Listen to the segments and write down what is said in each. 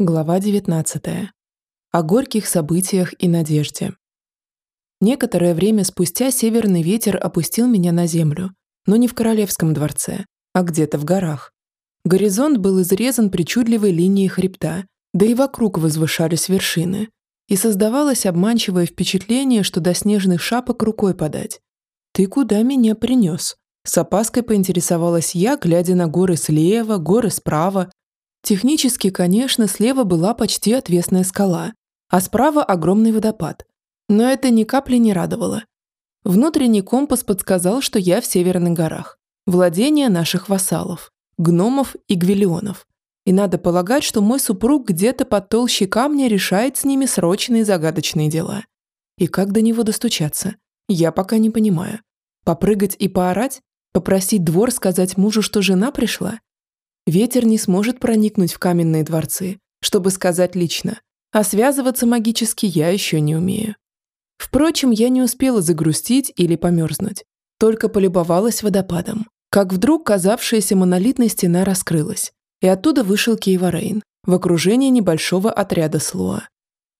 Глава 19. О горьких событиях и надежде. Некоторое время спустя северный ветер опустил меня на землю, но не в королевском дворце, а где-то в горах. Горизонт был изрезан причудливой линией хребта, да и вокруг возвышались вершины. И создавалось обманчивое впечатление, что до снежных шапок рукой подать. «Ты куда меня принес?» С опаской поинтересовалась я, глядя на горы слева, горы справа, Технически, конечно, слева была почти отвесная скала, а справа огромный водопад. Но это ни капли не радовало. Внутренний компас подсказал, что я в Северных горах. Владение наших вассалов, гномов и гвиллионов. И надо полагать, что мой супруг где-то под толщей камня решает с ними срочные загадочные дела. И как до него достучаться? Я пока не понимаю. Попрыгать и поорать? Попросить двор сказать мужу, что жена пришла? Ветер не сможет проникнуть в каменные дворцы, чтобы сказать лично, а связываться магически я еще не умею. Впрочем, я не успела загрустить или померзнуть, только полюбовалась водопадом, как вдруг казавшаяся монолитная стена раскрылась, и оттуда вышел Кейварейн в окружении небольшого отряда слуа.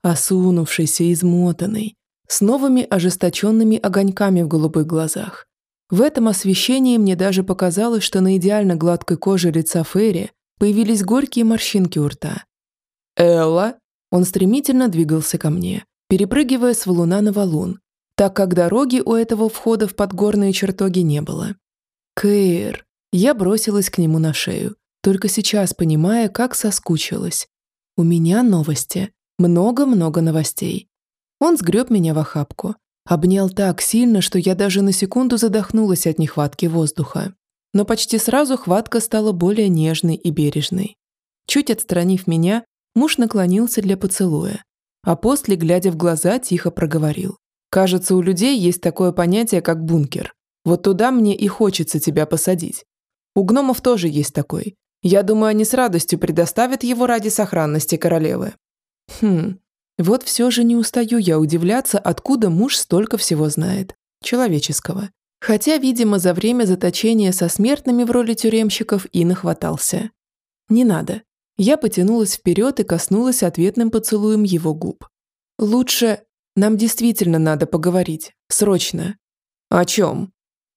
Осунувшийся, измотанный, с новыми ожесточенными огоньками в голубых глазах, в этом освещении мне даже показалось, что на идеально гладкой коже лица Ферри появились горькие морщинки у рта. «Элла!» Он стремительно двигался ко мне, перепрыгивая с валуна на валун, так как дороги у этого входа в подгорные чертоги не было. «Кэйр!» Я бросилась к нему на шею, только сейчас понимая, как соскучилась. «У меня новости. Много-много новостей». Он сгреб меня в охапку, Обнял так сильно, что я даже на секунду задохнулась от нехватки воздуха. Но почти сразу хватка стала более нежной и бережной. Чуть отстранив меня, муж наклонился для поцелуя, а после, глядя в глаза, тихо проговорил. «Кажется, у людей есть такое понятие, как бункер. Вот туда мне и хочется тебя посадить. У гномов тоже есть такой. Я думаю, они с радостью предоставят его ради сохранности королевы». Хм, вот все же не устаю я удивляться, откуда муж столько всего знает. Человеческого. Хотя, видимо, за время заточения со смертными в роли тюремщиков и нахватался. Не надо. Я потянулась вперед и коснулась ответным поцелуем его губ. Лучше... Нам действительно надо поговорить. Срочно. О чем?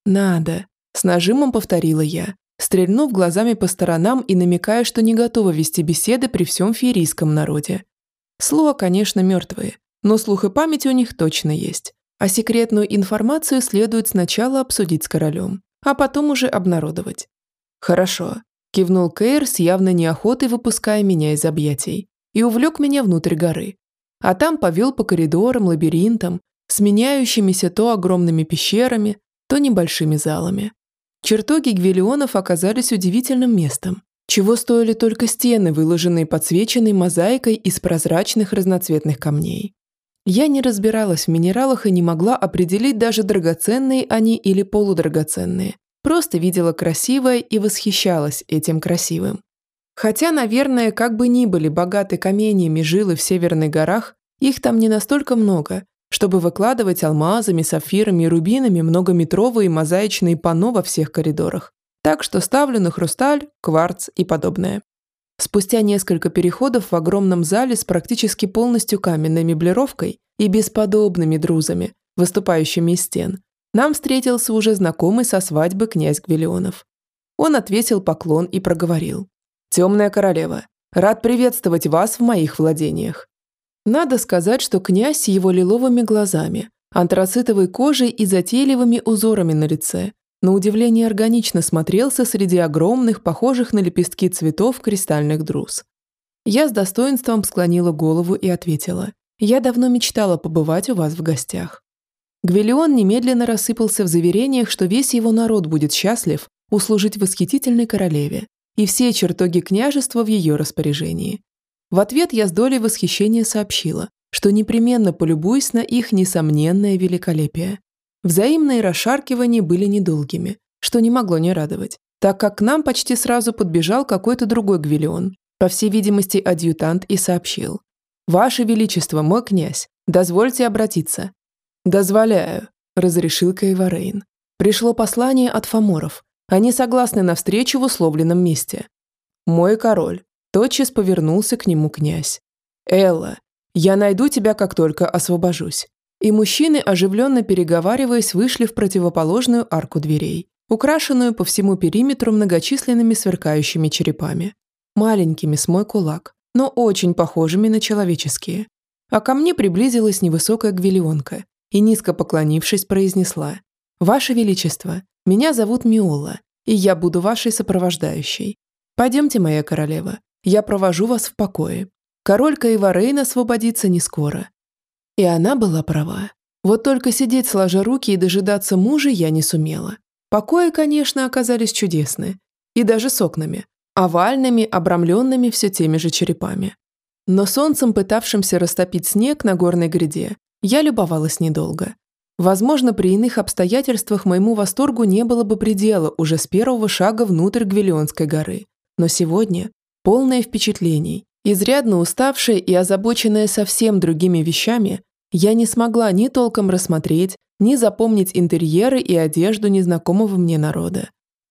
Надо. С нажимом повторила я, стрельнув глазами по сторонам и намекая, что не готова вести беседы при всем феерийском народе. Слуа, конечно, мертвые, но слух и память у них точно есть. А секретную информацию следует сначала обсудить с королем, а потом уже обнародовать. «Хорошо», – кивнул Кейр с явной неохотой, выпуская меня из объятий, и увлек меня внутрь горы. А там повел по коридорам, лабиринтам, сменяющимися то огромными пещерами, то небольшими залами. Чертоги Гвиллионов оказались удивительным местом, чего стоили только стены, выложенные подсвеченной мозаикой из прозрачных разноцветных камней. Я не разбиралась в минералах и не могла определить даже драгоценные они или полудрагоценные. Просто видела красивое и восхищалась этим красивым. Хотя, наверное, как бы ни были богаты каменьями жилы в северных горах, их там не настолько много, чтобы выкладывать алмазами, сапфирами и рубинами многометровые мозаичные панно во всех коридорах. Так что ставлю на хрусталь, кварц и подобное. Спустя несколько переходов в огромном зале с практически полностью каменной меблировкой и бесподобными друзами, выступающими из стен, нам встретился уже знакомый со свадьбы князь Гвиллионов. Он отвесил поклон и проговорил. «Темная королева, рад приветствовать вас в моих владениях». Надо сказать, что князь с его лиловыми глазами, антрацитовой кожей и затейливыми узорами на лице на удивление органично смотрелся среди огромных, похожих на лепестки цветов кристальных друз. Я с достоинством склонила голову и ответила. «Я давно мечтала побывать у вас в гостях». Гвиллион немедленно рассыпался в заверениях, что весь его народ будет счастлив услужить восхитительной королеве и все чертоги княжества в ее распоряжении. В ответ я с долей восхищения сообщила, что непременно полюбуюсь на их несомненное великолепие. Взаимные расшаркивания были недолгими, что не могло не радовать, так как к нам почти сразу подбежал какой-то другой гвиллион, по всей видимости, адъютант, и сообщил. «Ваше Величество, мой князь, дозвольте обратиться». «Дозволяю», – разрешил Кайварейн. Пришло послание от фаморов. Они согласны на встречу в условленном месте. «Мой король, Тотчас повернулся к нему князь. «Элла, я найду тебя, как только освобожусь». И мужчины, оживленно переговариваясь, вышли в противоположную арку дверей, украшенную по всему периметру многочисленными сверкающими черепами. Маленькими с мой кулак, но очень похожими на человеческие. А ко мне приблизилась невысокая гвиллионка и, низко поклонившись, произнесла «Ваше Величество, меня зовут Миола, и я буду вашей сопровождающей. Пойдемте, моя королева, я провожу вас в покое. Король Каеварейн освободится не скоро». И она была права. Вот только сидеть сложа руки и дожидаться мужа я не сумела. Покои, конечно, оказались чудесны. И даже с окнами. Овальными, обрамленными все теми же черепами. Но солнцем, пытавшимся растопить снег на горной гряде, я любовалась недолго. Возможно, при иных обстоятельствах моему восторгу не было бы предела уже с первого шага внутрь Гвиллионской горы. Но сегодня, полное впечатлений, изрядно уставшая и озабоченная совсем другими вещами, я не смогла ни толком рассмотреть, ни запомнить интерьеры и одежду незнакомого мне народа.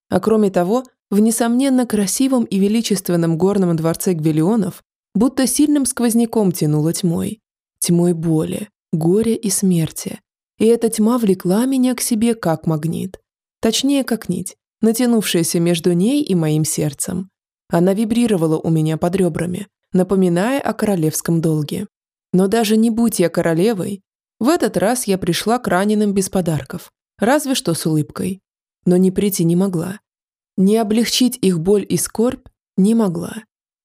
А кроме того, в несомненно красивом и величественном горном дворце Гвиллионов будто сильным сквозняком тянуло тьмой. Тьмой боли, горя и смерти, и эта тьма влекла меня к себе как магнит. Точнее, как нить, натянувшаяся между ней и моим сердцем. Она вибрировала у меня под ребрами, напоминая о королевском долге. Но даже не будь я королевой, в этот раз я пришла к раненым без подарков, разве что с улыбкой. Но не прийти не могла. Не облегчить их боль и скорбь не могла.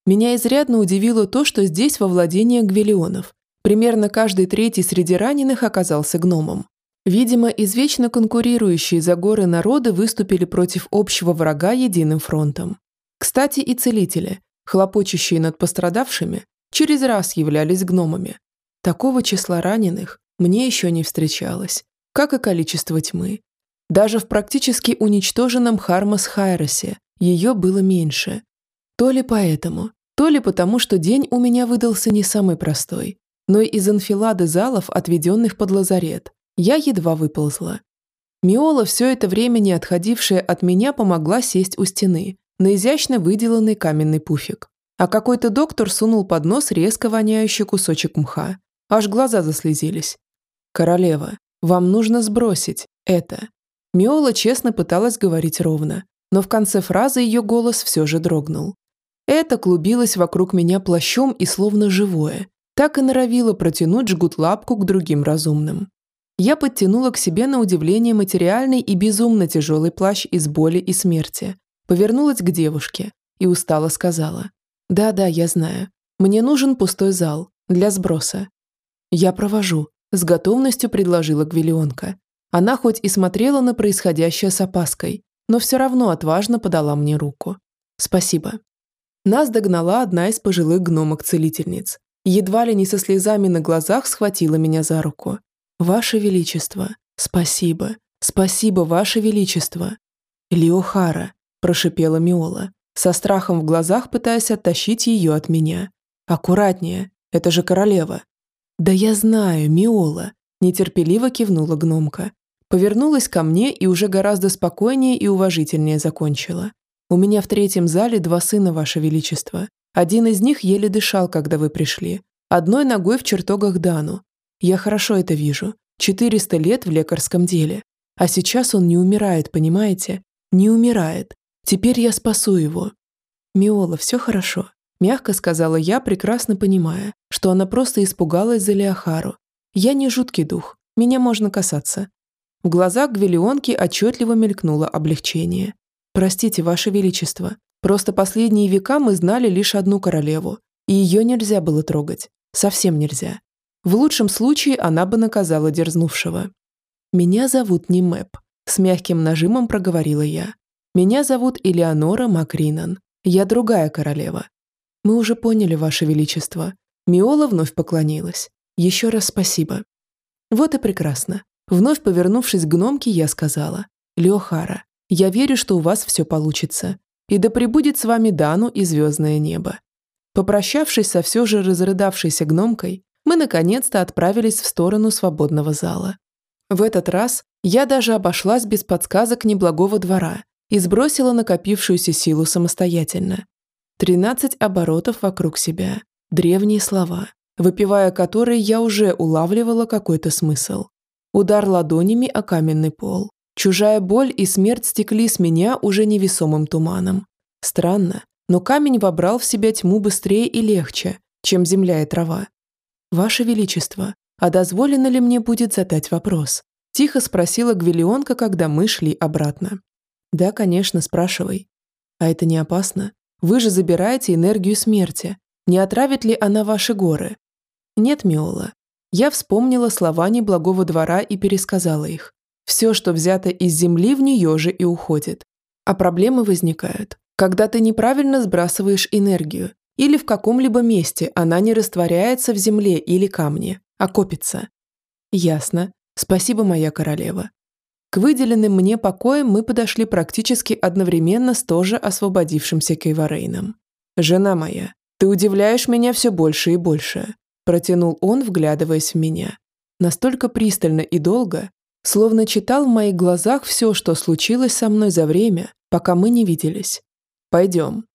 Меня изрядно удивило то, что здесь во владении Гвиллионов Примерно каждый третий среди раненых оказался гномом. Видимо, извечно конкурирующие за горы народы выступили против общего врага единым фронтом. Кстати, и целители, хлопочущие над пострадавшими, через раз являлись гномами. Такого числа раненых мне еще не встречалось, как и количество тьмы. Даже в практически уничтоженном Хармас Хайросе ее было меньше. То ли поэтому, то ли потому, что день у меня выдался не самый простой, но и из анфилады залов, отведенных под лазарет, я едва выползла. Миола, все это время не отходившая от меня, помогла сесть у стены, на изящно выделанный каменный пуфик. А какой-то доктор сунул под нос резко воняющий кусочек мха. Аж глаза заслезились. «Королева, вам нужно сбросить это». Миола честно пыталась говорить ровно, но в конце фразы ее голос все же дрогнул. Это клубилось вокруг меня плащом и словно живое, так и норовила протянуть жгут лапку к другим разумным. Я подтянула к себе на удивление материальный и безумно тяжелый плащ из боли и смерти, повернулась к девушке и устало сказала. «Да-да, я знаю. Мне нужен пустой зал для сброса». «Я провожу», – с готовностью предложила Гвиллионка. Она хоть и смотрела на происходящее с опаской, но все равно отважно подала мне руку. «Спасибо». Нас догнала одна из пожилых гномок-целительниц, едва ли не со слезами на глазах схватила меня за руку. «Ваше Величество, спасибо, спасибо, Ваше Величество!» «Леохара», – прошипела Миола, со страхом в глазах пытаясь оттащить ее от меня. «Аккуратнее, это же королева». «Да я знаю, Миола», – нетерпеливо кивнула гномка. Повернулась ко мне и уже гораздо спокойнее и уважительнее закончила. «У меня в третьем зале два сына, Ваше Величество. Один из них еле дышал, когда вы пришли. Одной ногой в чертогах Дану. Я хорошо это вижу. 400 лет в лекарском деле. А сейчас он не умирает, понимаете? Не умирает. Теперь я спасу его. Миола, все хорошо. Мягко сказала я, прекрасно понимая, что она просто испугалась за Леохару. Я не жуткий дух. Меня можно касаться. В глазах Гвиллионки отчетливо мелькнуло облегчение. «Простите, Ваше Величество, Просто последние века мы знали лишь одну королеву, и ее нельзя было трогать. Совсем нельзя. В лучшем случае она бы наказала дерзнувшего. «Меня зовут не Мэп», – с мягким нажимом проговорила я. «Меня зовут Элеонора Макринан. Я другая королева». «Мы уже поняли, Ваше Величество». Миола вновь поклонилась. «Еще раз спасибо». «Вот и прекрасно». Вновь повернувшись к гномке, я сказала. «Леохара, я верю, что у вас все получится. И да пребудет с вами Дану и звездное небо. Попрощавшись со все же разрыдавшейся гномкой, мы наконец-то отправились в сторону свободного зала. В этот раз я даже обошлась без подсказок неблагого двора и сбросила накопившуюся силу самостоятельно. Тринадцать оборотов вокруг себя. Древние слова, выпивая которые я уже улавливала какой-то смысл. Удар ладонями о каменный пол. Чужая боль и смерть стекли с меня уже невесомым туманом. Странно, но камень вобрал в себя тьму быстрее и легче, чем земля и трава. «Ваше Величество, а дозволено ли мне будет задать вопрос?» Тихо спросила Гвиллионка, когда мы шли обратно. «Да, конечно, спрашивай. А это не опасно? Вы же забираете энергию смерти. Не отравит ли она ваши горы?» «Нет, Миола. Я вспомнила слова неблагого двора и пересказала их. Все, что взято из земли, в нее же и уходит. А проблемы возникают, когда ты неправильно сбрасываешь энергию, или в каком-либо месте она не растворяется в земле или камне, а копится. Ясно. Спасибо, моя королева. К выделенным мне покоям мы подошли практически одновременно с тоже освободившимся Кейварейном. «Жена моя, ты удивляешь меня все больше и больше», протянул он, вглядываясь в меня. Настолько пристально и долго, словно читал в моих глазах все, что случилось со мной за время, пока мы не виделись. «Пойдем».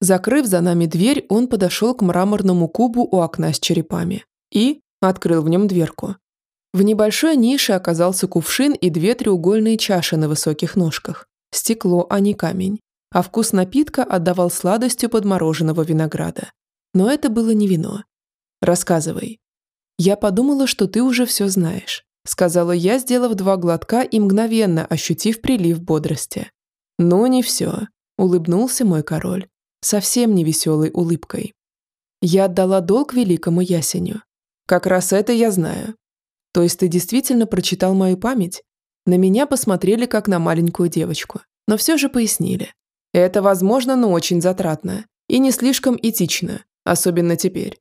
Закрыв за нами дверь, он подошел к мраморному кубу у окна с черепами и открыл в нем дверку. В небольшой нише оказался кувшин и две треугольные чаши на высоких ножках. Стекло, а не камень. А вкус напитка отдавал сладостью подмороженного винограда. Но это было не вино. «Рассказывай». «Я подумала, что ты уже все знаешь сказала я, сделав два глотка и мгновенно ощутив прилив бодрости. «Ну, не все», — улыбнулся мой король, совсем не веселой улыбкой. «Я отдала долг великому ясеню. Как раз это я знаю. То есть ты действительно прочитал мою память? На меня посмотрели как на маленькую девочку, но все же пояснили. Это возможно, но очень затратно. И не слишком этично, особенно теперь.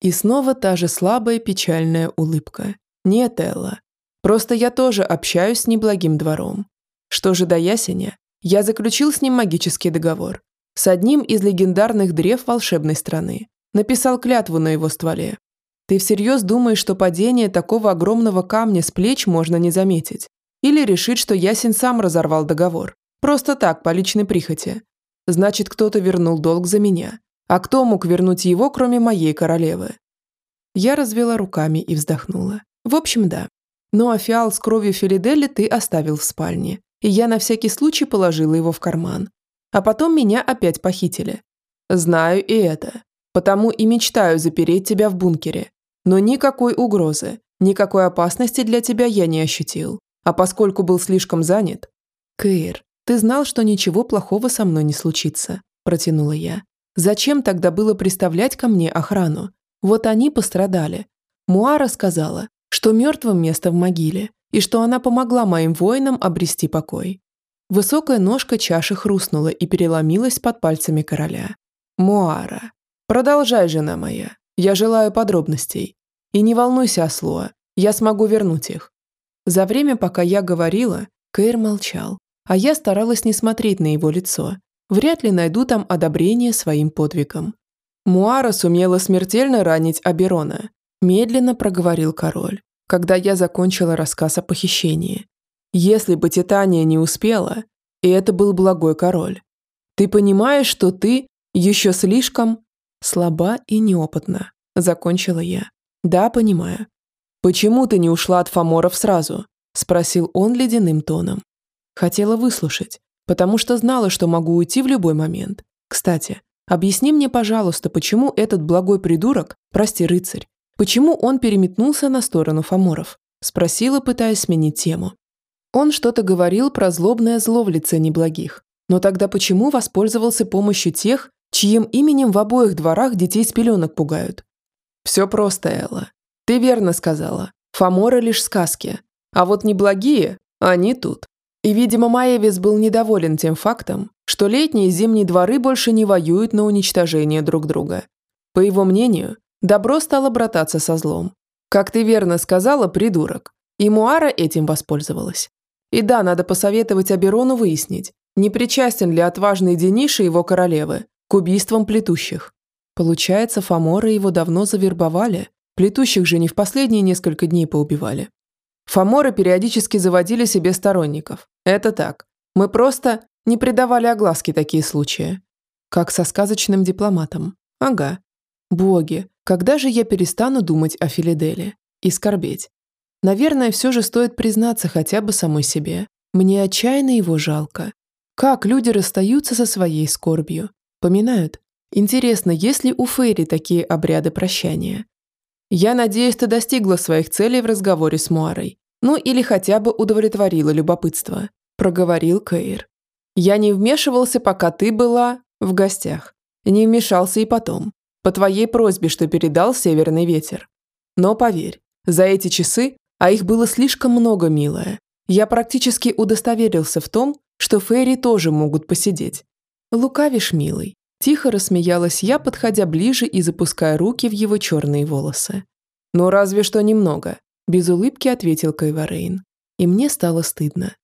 И снова та же слабая печальная улыбка. Нет, Элла. Просто я тоже общаюсь с неблагим двором. Что же до ясеня? Я заключил с ним магический договор. С одним из легендарных древ волшебной страны. Написал клятву на его стволе. Ты всерьез думаешь, что падение такого огромного камня с плеч можно не заметить? Или решить, что ясень сам разорвал договор? Просто так, по личной прихоти. Значит, кто-то вернул долг за меня. А кто мог вернуть его, кроме моей королевы? Я развела руками и вздохнула. В общем, да. Ну а фиал с кровью Филидели ты оставил в спальне, и я на всякий случай положила его в карман. А потом меня опять похитили. Знаю и это. Потому и мечтаю запереть тебя в бункере. Но никакой угрозы, никакой опасности для тебя я не ощутил. А поскольку был слишком занят... Кэйр, ты знал, что ничего плохого со мной не случится, протянула я. Зачем тогда было приставлять ко мне охрану? Вот они пострадали. Муара сказала, что мертвым место в могиле, и что она помогла моим воинам обрести покой. Высокая ножка чаши хрустнула и переломилась под пальцами короля. «Муара, продолжай, жена моя. Я желаю подробностей. И не волнуйся, Аслуа, я смогу вернуть их». За время, пока я говорила, Кэйр молчал, а я старалась не смотреть на его лицо. Вряд ли найду там одобрение своим подвигам. Муара сумела смертельно ранить Аберона, Медленно проговорил король, когда я закончила рассказ о похищении. Если бы Титания не успела, и это был благой король, ты понимаешь, что ты еще слишком слаба и неопытна, закончила я. Да, понимаю. Почему ты не ушла от Фоморов сразу? Спросил он ледяным тоном. Хотела выслушать, потому что знала, что могу уйти в любой момент. Кстати, объясни мне, пожалуйста, почему этот благой придурок, прости, рыцарь, Почему он переметнулся на сторону Фоморов? Спросила, пытаясь сменить тему. Он что-то говорил про злобное зло в лице неблагих. Но тогда почему воспользовался помощью тех, чьим именем в обоих дворах детей с пеленок пугают? Все просто, Элла. Ты верно сказала. Фоморы лишь сказки. А вот неблагие, они тут. И, видимо, Маевис был недоволен тем фактом, что летние и зимние дворы больше не воюют на уничтожение друг друга. По его мнению, Добро стало брататься со злом. Как ты верно сказала, придурок. И Муара этим воспользовалась. И да, надо посоветовать Аберону выяснить, не причастен ли отважный Дениша его королевы к убийствам плетущих. Получается, Фоморы его давно завербовали. Плетущих же не в последние несколько дней поубивали. Фоморы периодически заводили себе сторонников. Это так. Мы просто не придавали огласки такие случаи. Как со сказочным дипломатом. Ага. Боги, когда же я перестану думать о Филиделе? И скорбеть? Наверное, все же стоит признаться хотя бы самой себе. Мне отчаянно его жалко. Как люди расстаются со своей скорбью? Поминают? Интересно, есть ли у Фейри такие обряды прощания? Я надеюсь, ты достигла своих целей в разговоре с Муарой. Ну или хотя бы удовлетворила любопытство. Проговорил Кейр. Я не вмешивался, пока ты была в гостях. Не вмешался и потом. По твоей просьбе, что передал северный ветер. Но поверь, за эти часы, а их было слишком много, милая, я практически удостоверился в том, что Фейри тоже могут посидеть. Лукавишь, милый. Тихо рассмеялась я, подходя ближе и запуская руки в его черные волосы. «Ну разве что немного», – без улыбки ответил Кайварейн. И мне стало стыдно.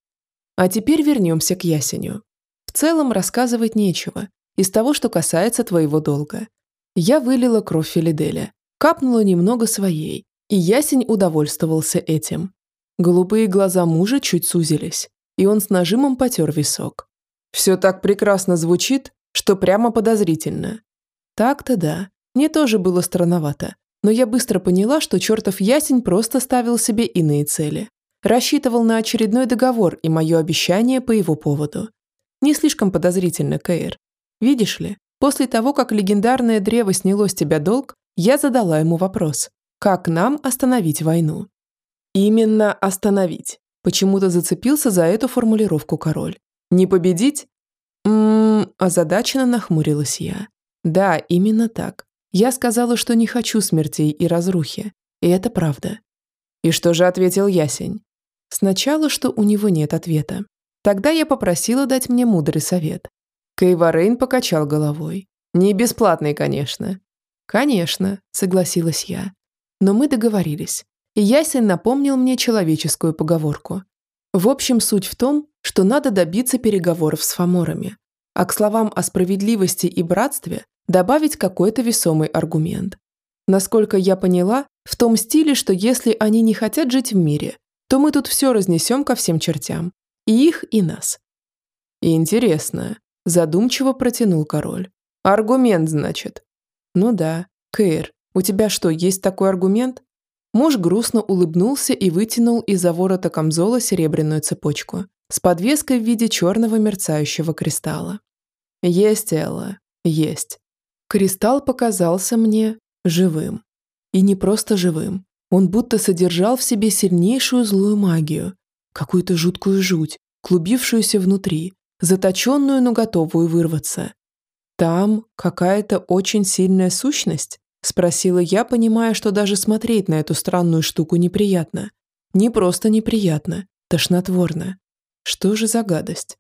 А теперь вернемся к ясеню. В целом рассказывать нечего, из того, что касается твоего долга. Я вылила кровь Филиделя, капнула немного своей, и ясень удовольствовался этим. Голубые глаза мужа чуть сузились, и он с нажимом потер висок. «Все так прекрасно звучит, что прямо подозрительно. Так-то да, мне тоже было странновато, но я быстро поняла, что чертов ясень просто ставил себе иные цели. Рассчитывал на очередной договор и мое обещание по его поводу. Не слишком подозрительно, Кейр. Видишь ли, после того, как легендарное древо сняло с тебя долг, я задала ему вопрос. Как нам остановить войну? Именно остановить. Почему-то зацепился за эту формулировку король. Не победить? Ммм, озадаченно нахмурилась я. Да, именно так. Я сказала, что не хочу смертей и разрухи. И это правда. И что же ответил Ясень? Сначала, что у него нет ответа. Тогда я попросила дать мне мудрый совет. Кейварейн покачал головой. Не бесплатный, конечно. Конечно, согласилась я. Но мы договорились. И Ясень напомнил мне человеческую поговорку. В общем, суть в том, что надо добиться переговоров с фаморами, а к словам о справедливости и братстве добавить какой-то весомый аргумент. Насколько я поняла, в том стиле, что если они не хотят жить в мире, то мы тут все разнесем ко всем чертям. И их, и нас. Интересно, задумчиво протянул король. Аргумент, значит? Ну да. Кейр, у тебя что, есть такой аргумент? Муж грустно улыбнулся и вытянул из-за ворота камзола серебряную цепочку с подвеской в виде черного мерцающего кристалла. Есть, Элла, есть. Кристалл показался мне живым. И не просто живым. Он будто содержал в себе сильнейшую злую магию, какую-то жуткую жуть, клубившуюся внутри, заточенную, но готовую вырваться. Там какая-то очень сильная сущность? Спросила я, понимая, что даже смотреть на эту странную штуку неприятно. Не просто неприятно, тошнотворно. Что же за гадость?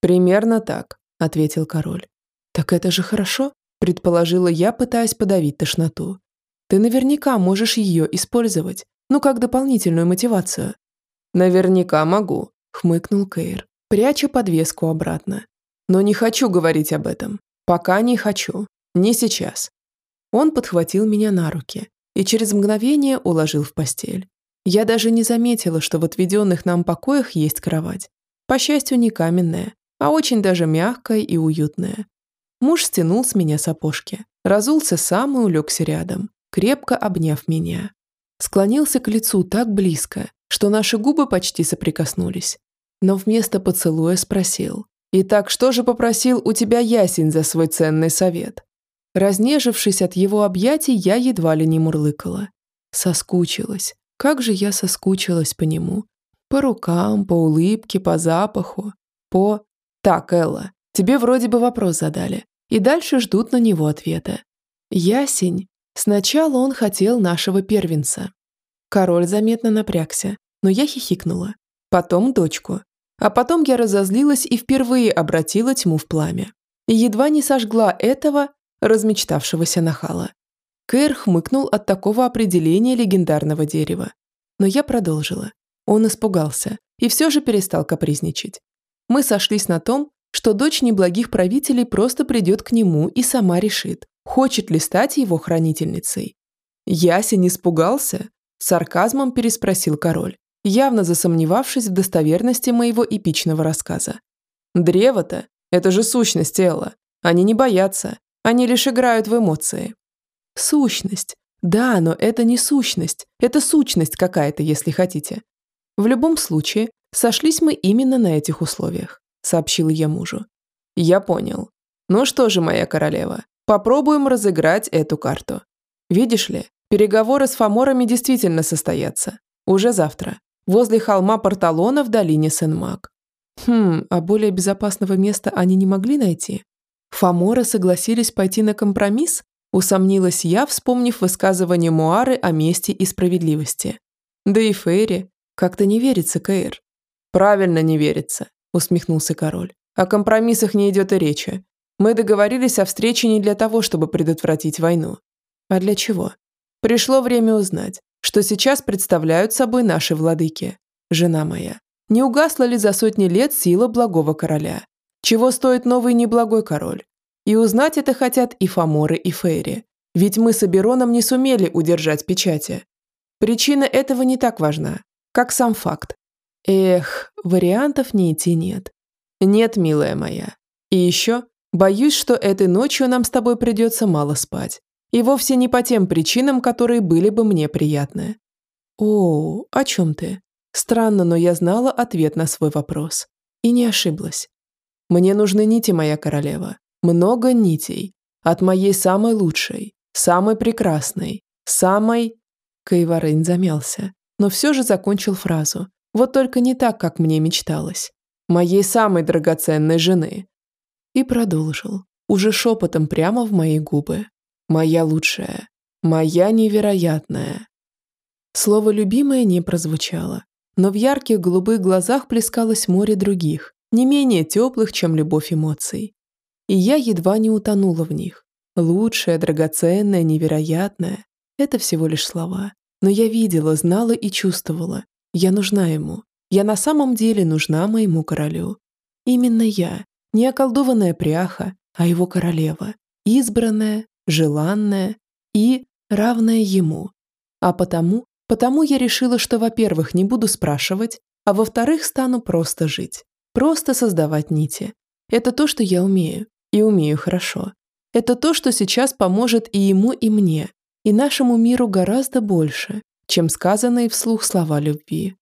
Примерно так, ответил король. Так это же хорошо, предположила я, пытаясь подавить тошноту. Ты наверняка можешь ее использовать, ну как дополнительную мотивацию. Наверняка могу, хмыкнул Кейр, пряча подвеску обратно. Но не хочу говорить об этом. Пока не хочу. Не сейчас. Он подхватил меня на руки и через мгновение уложил в постель. Я даже не заметила, что в отведенных нам покоях есть кровать. По счастью, не каменная, а очень даже мягкая и уютная. Муж стянул с меня сапожки, разулся сам и улегся рядом, крепко обняв меня. Склонился к лицу так близко, что наши губы почти соприкоснулись. Но вместо поцелуя спросил. «Итак, что же попросил у тебя ясень за свой ценный совет?» Разнежившись от его объятий, я едва ли не мурлыкала. Соскучилась. Как же я соскучилась по нему. По рукам, по улыбке, по запаху, по... Так, Элла, тебе вроде бы вопрос задали. И дальше ждут на него ответа. Ясень. Сначала он хотел нашего первенца. Король заметно напрягся, но я хихикнула. Потом дочку. А потом я разозлилась и впервые обратила тьму в пламя. И едва не сожгла этого, размечтавшегося нахала. Кэр хмыкнул от такого определения легендарного дерева. Но я продолжила. Он испугался и все же перестал капризничать. Мы сошлись на том, что дочь неблагих правителей просто придет к нему и сама решит, хочет ли стать его хранительницей. «Ясень испугался?» – сарказмом переспросил король, явно засомневавшись в достоверности моего эпичного рассказа. «Древо-то – это же сущность Элла. Они не боятся, они лишь играют в эмоции. Сущность. Да, но это не сущность, это сущность какая-то, если хотите. В любом случае, сошлись мы именно на этих условиях, сообщил я мужу. Я понял. Ну что же, моя королева, попробуем разыграть эту карту. Видишь ли, переговоры с фаморами действительно состоятся. Уже завтра. Возле холма Порталона в долине Сен-Мак. Хм, а более безопасного места они не могли найти? Фаморы согласились пойти на компромисс? Усомнилась я, вспомнив высказывание Муары о мести и справедливости. Да и Фейри. Как-то не верится, Кейр. Правильно не верится, усмехнулся король. О компромиссах не идет и речи. Мы договорились о встрече не для того, чтобы предотвратить войну. А для чего? Пришло время узнать, что сейчас представляют собой наши владыки. Жена моя, не угасла ли за сотни лет сила благого короля? Чего стоит новый неблагой король? И узнать это хотят и Фаморы, и Фейри. Ведь мы с Абероном не сумели удержать печати. Причина этого не так важна, как сам факт. Эх, вариантов не идти нет. Нет, милая моя. И еще, боюсь, что этой ночью нам с тобой придется мало спать. И вовсе не по тем причинам, которые были бы мне приятны. О, о чем ты? Странно, но я знала ответ на свой вопрос. И не ошиблась. Мне нужны нити, моя королева много нитей. От моей самой лучшей, самой прекрасной, самой...» Кайварейн замялся, но все же закончил фразу. Вот только не так, как мне мечталось. «Моей самой драгоценной жены». И продолжил, уже шепотом прямо в мои губы. «Моя лучшая, моя невероятная». Слово «любимое» не прозвучало, но в ярких голубых глазах плескалось море других, не менее теплых, чем любовь эмоций и я едва не утонула в них. Лучшее, драгоценное, невероятное – это всего лишь слова. Но я видела, знала и чувствовала. Я нужна ему. Я на самом деле нужна моему королю. Именно я, не околдованная пряха, а его королева. Избранная, желанная и равная ему. А потому, потому я решила, что, во-первых, не буду спрашивать, а во-вторых, стану просто жить. Просто создавать нити. Это то, что я умею. И умею хорошо. Это то, что сейчас поможет и ему, и мне, и нашему миру гораздо больше, чем сказанные вслух слова любви.